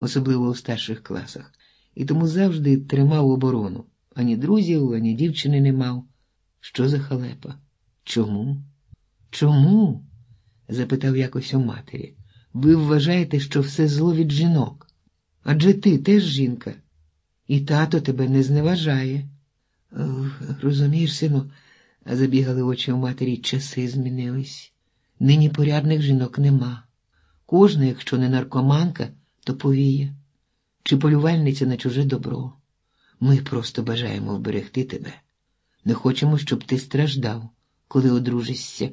особливо у старших класах, і тому завжди тримав оборону. Ані друзів, ані дівчини не мав. Що за халепа? Чому? Чому? запитав якось у матері. Ви вважаєте, що все зло від жінок? Адже ти теж жінка, і тато тебе не зневажає. Розумієш, сину, забігали очі у матері, часи змінились. Нині порядних жінок нема. Кожна, якщо не наркоманка, то повіє, чи полювальниця на чуже добро. Ми просто бажаємо вберегти тебе. Не хочемо, щоб ти страждав, коли одружишся.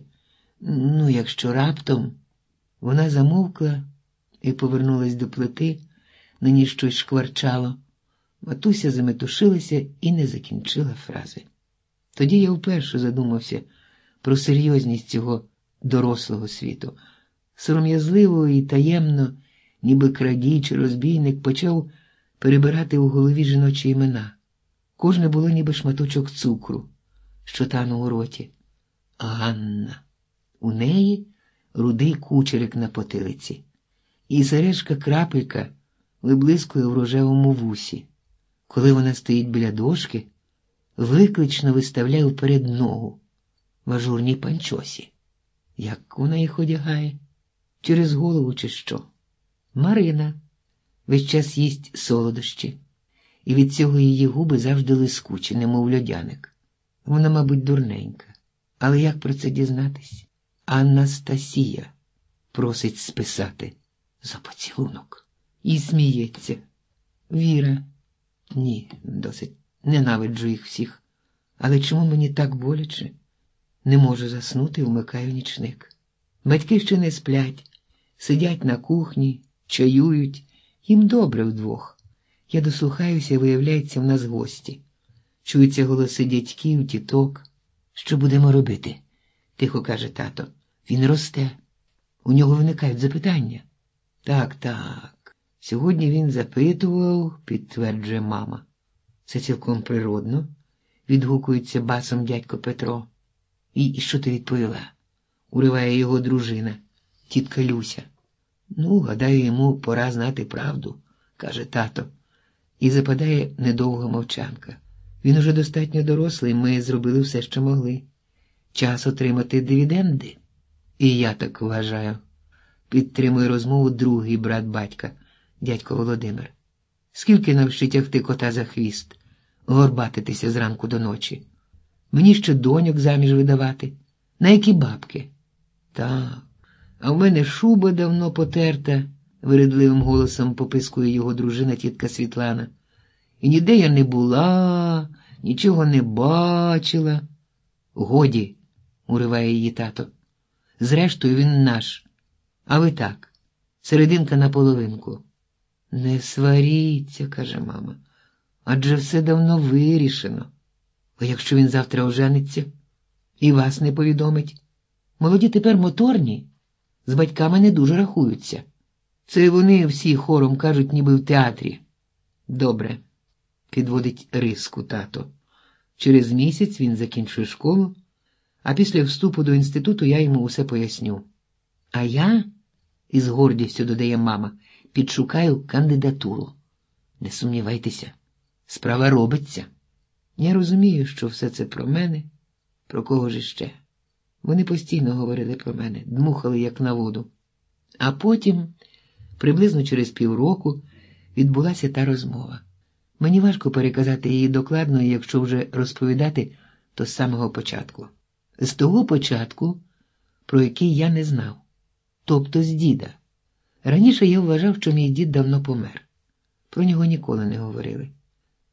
Ну, якщо раптом вона замовкла і повернулась до плити, на ній щось шкварчало. Матуся заметушилася і не закінчила фрази. Тоді я вперше задумався про серйозність цього дорослого світу. Сором'язливо і таємно, ніби крадій чи розбійник, почав перебирати у голові жіночі імена. Кожне було ніби шматочок цукру, що танув у роті. Ганна. У неї рудий кучерик на потилиці, і сережка крапелька виблискує в рожевому вусі. Коли вона стоїть біля дошки, виклично виставляє вперед ногу в ажурній панчосі. Як вона їх одягає? Через голову, чи що? Марина весь час їсть солодощі, і від цього її губи завжди лискучі, немов льодяник. Вона, мабуть, дурненька. Але як про це дізнатись? Анастасія просить списати за поцілунок і сміється. Віра, ні, досить ненавиджу їх всіх. Але чому мені так боляче? Не можу заснути, вмикаю нічник. Батьки ще не сплять, сидять на кухні, чаюють, їм добре вдвох. Я дослухаюся, виявляється, в нас гості. Чуються голоси дядьків, тіток. Що будемо робити? тихо каже тато. Він росте. У нього виникають запитання. Так, так. Сьогодні він запитував, підтверджує мама. Це цілком природно, відгукується басом дядько Петро. І що ти відповіла? уриває його дружина, тітка Люся. Ну, гадаю, йому пора знати правду, каже тато, і западає недовга мовчанка. Він уже достатньо дорослий, ми зробили все, що могли. Час отримати дивіденди. І я так вважаю, підтримує розмову другий брат батька, дядько Володимир. Скільки навчить тягти кота за хвіст, горбатитися зранку до ночі? Мені ще доньок заміж видавати. На які бабки? Так, а в мене шуба давно потерта, виридливим голосом попискує його дружина тітка Світлана. І ніде я не була, нічого не бачила. Годі, уриває її тато. Зрештою, він наш. А ви так, серединка на половинку. Не сваріться, каже мама, адже все давно вирішено. А якщо він завтра ожениться і вас не повідомить, молоді тепер моторні, з батьками не дуже рахуються. Це вони всі хором кажуть, ніби в театрі. Добре, підводить риску тато. Через місяць він закінчує школу, а після вступу до інституту я йому усе поясню. А я, із гордістю додає мама, підшукаю кандидатуру. Не сумнівайтеся, справа робиться. Я розумію, що все це про мене, про кого ж іще. Вони постійно говорили про мене, дмухали, як на воду. А потім, приблизно через півроку, відбулася та розмова. Мені важко переказати її докладно, якщо вже розповідати, то з самого початку. З того початку, про який я не знав, тобто з діда. Раніше я вважав, що мій дід давно помер. Про нього ніколи не говорили.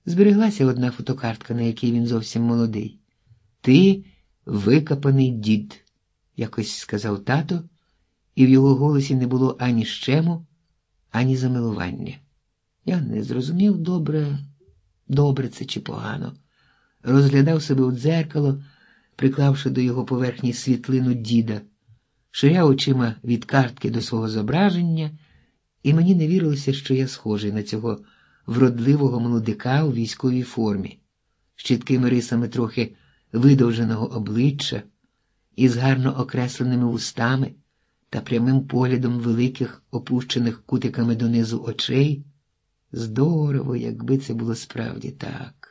Збереглася одна фотокартка, на якій він зовсім молодий. Ти викопаний дід, якось сказав тато, і в його голосі не було ані щему, ані замилування. Я не зрозумів добре, добре це чи погано. Розглядав себе у дзеркало, приклавши до його поверхні світлину діда, ширяв очима від картки до свого зображення, і мені не вірилося, що я схожий на цього вродливого молодика у військовій формі, з чіткими рисами трохи видовженого обличчя із гарно окресленими вустами та прямим поглядом великих, опущених кутиками донизу очей. Здорово, якби це було справді так.